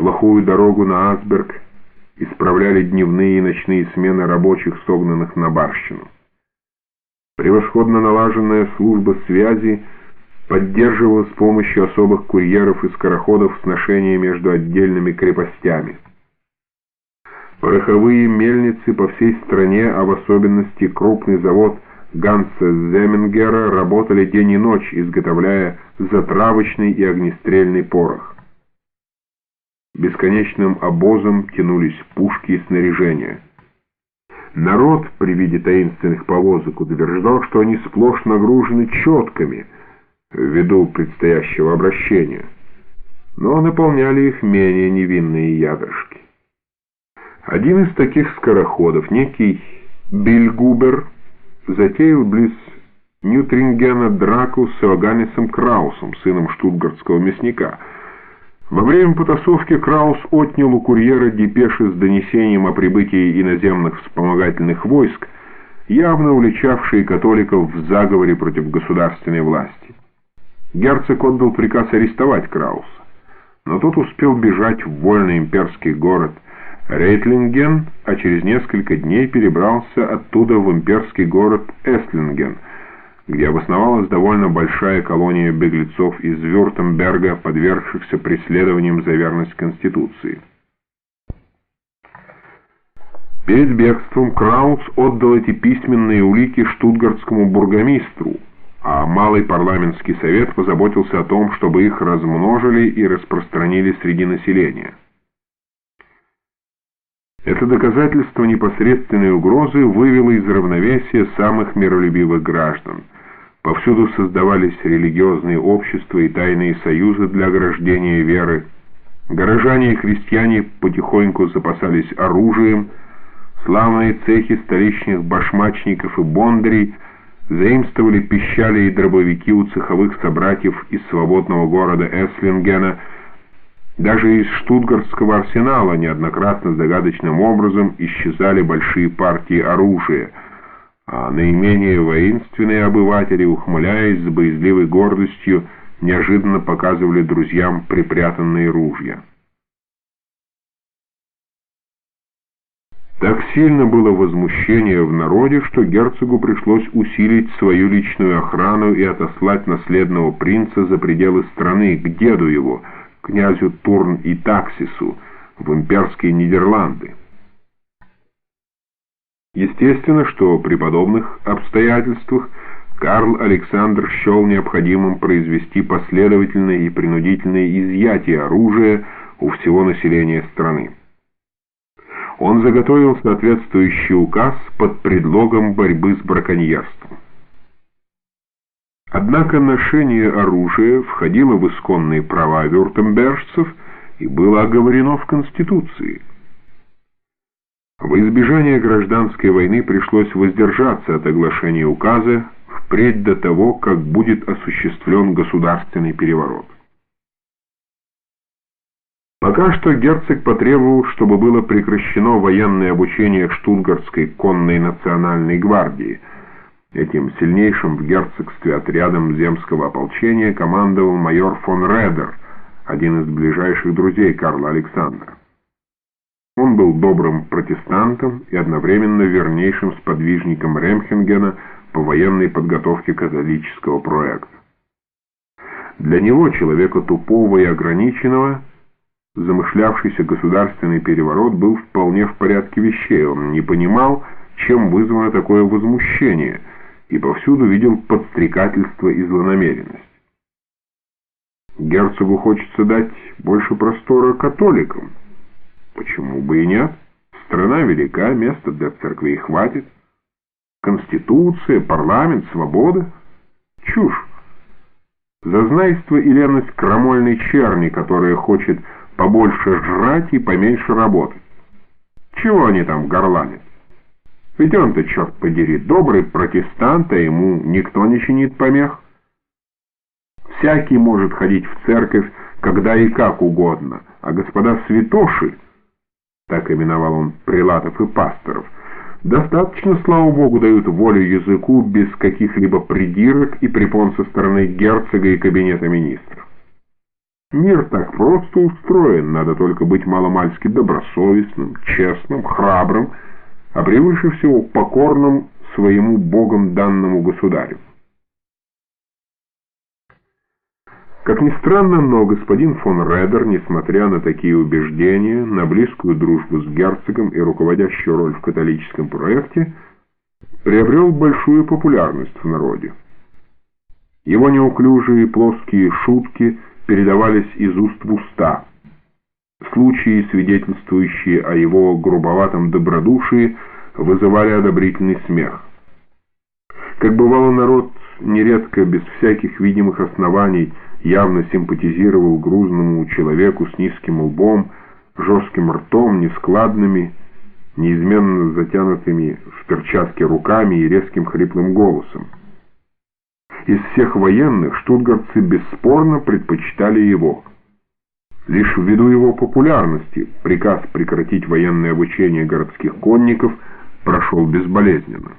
плохую дорогу на Асберг, исправляли дневные и ночные смены рабочих, согнанных на барщину. Превосходно налаженная служба связи поддерживала с помощью особых курьеров и скороходов сношения между отдельными крепостями. Пороховые мельницы по всей стране, а в особенности крупный завод Ганса Земенгера работали день и ночь, изготовляя затравочный и огнестрельный порох. Бесконечным обозом тянулись пушки и снаряжения. Народ при виде таинственных повозок утверждал, что они сплошь нагружены четками ввиду предстоящего обращения, но наполняли их менее невинные ядрышки. Один из таких скороходов, некий Бильгубер, затеял близ Ньютрингена драку с Иоганнесом Краусом, сыном штутгартского мясника. Во время потасовки Краус отнял у курьера депеши с донесением о прибытии иноземных вспомогательных войск, явно уличавшие католиков в заговоре против государственной власти. Герцог отдал приказ арестовать Крауса, но тот успел бежать в вольный имперский город – Рейтлинген, а через несколько дней перебрался оттуда в имперский город Эсслинген, где обосновалась довольно большая колония беглецов из Вюртемберга, подвергшихся преследованиям за верность Конституции. Перед бегством Краус отдал эти письменные улики штутгартскому бургомистру, а Малый парламентский совет позаботился о том, чтобы их размножили и распространили среди населения. Это доказательство непосредственной угрозы вывело из равновесия самых миролюбивых граждан. Повсюду создавались религиозные общества и тайные союзы для ограждения веры. Горожане и крестьяне потихоньку запасались оружием. Славные цехи столичных башмачников и бондарей заимствовали пищали и дробовики у цеховых собратьев из свободного города Эслингена – даже из штутгартского арсенала неоднократно загадочным образом исчезали большие партии оружия, а наименее воинственные обыватели, ухмыляясь с боязливой гордостью, неожиданно показывали друзьям припрятанные ружья. Так сильно было возмущение в народе, что герцогу пришлось усилить свою личную охрану и отослать наследного принца за пределы страны, к деду его – князю Турн и Таксису в имперские Нидерланды. Естественно, что при подобных обстоятельствах Карл Александр счел необходимым произвести последовательное и принудительное изъятие оружия у всего населения страны. Он заготовил соответствующий указ под предлогом борьбы с браконьерством. Однако ношение оружия входило в исконные права вюртембержцев и было оговорено в Конституции. В избежание гражданской войны пришлось воздержаться от оглашения указа впредь до того, как будет осуществлен государственный переворот. Пока что герцог потребовал, чтобы было прекращено военное обучение Штутгартской конной национальной гвардии – Этим сильнейшим в герцогстве отрядом земского ополчения командовал майор фон Редер, один из ближайших друзей Карла Александра. Он был добрым протестантом и одновременно вернейшим сподвижником Ремхенгена по военной подготовке католического проекта. Для него, человека тупого и ограниченного, замышлявшийся государственный переворот был вполне в порядке вещей. Он не понимал, чем вызвано такое возмущение – и повсюду видел подстрекательство и злонамеренность. Герцогу хочется дать больше простора католикам. Почему бы и нет? Страна велика, места для церкви хватит. Конституция, парламент, свобода. Чушь. Зазнайство и леность крамольной черни, которая хочет побольше жрать и поменьше работать. Чего они там горланят? Ведь он-то, черт подери, добрый протестант, а ему никто не чинит помех. Всякий может ходить в церковь, когда и как угодно, а господа святоши, так именовал он прилатов и пасторов, достаточно, слава богу, дают волю языку без каких-либо придирок и препон со стороны герцога и кабинета министров. Мир так просто устроен, надо только быть маломальски добросовестным, честным, храбрым, а превыше всего покорным своему Богом данному государю. Как ни странно, но господин фон Редер, несмотря на такие убеждения, на близкую дружбу с герцогом и руководящую роль в католическом проекте, приобрел большую популярность в народе. Его неуклюжие плоские шутки передавались из уст в уста. Случаи, свидетельствующие о его грубоватом добродушии, вызывали одобрительный смех. Как бывало, народ нередко без всяких видимых оснований явно симпатизировал грузному человеку с низким лбом, жестким ртом, нескладными, неизменно затянутыми в перчатки руками и резким хриплым голосом. Из всех военных штутгартцы бесспорно предпочитали его. Лишь ввиду его популярности приказ прекратить военное обучение городских конников прошел безболезненно.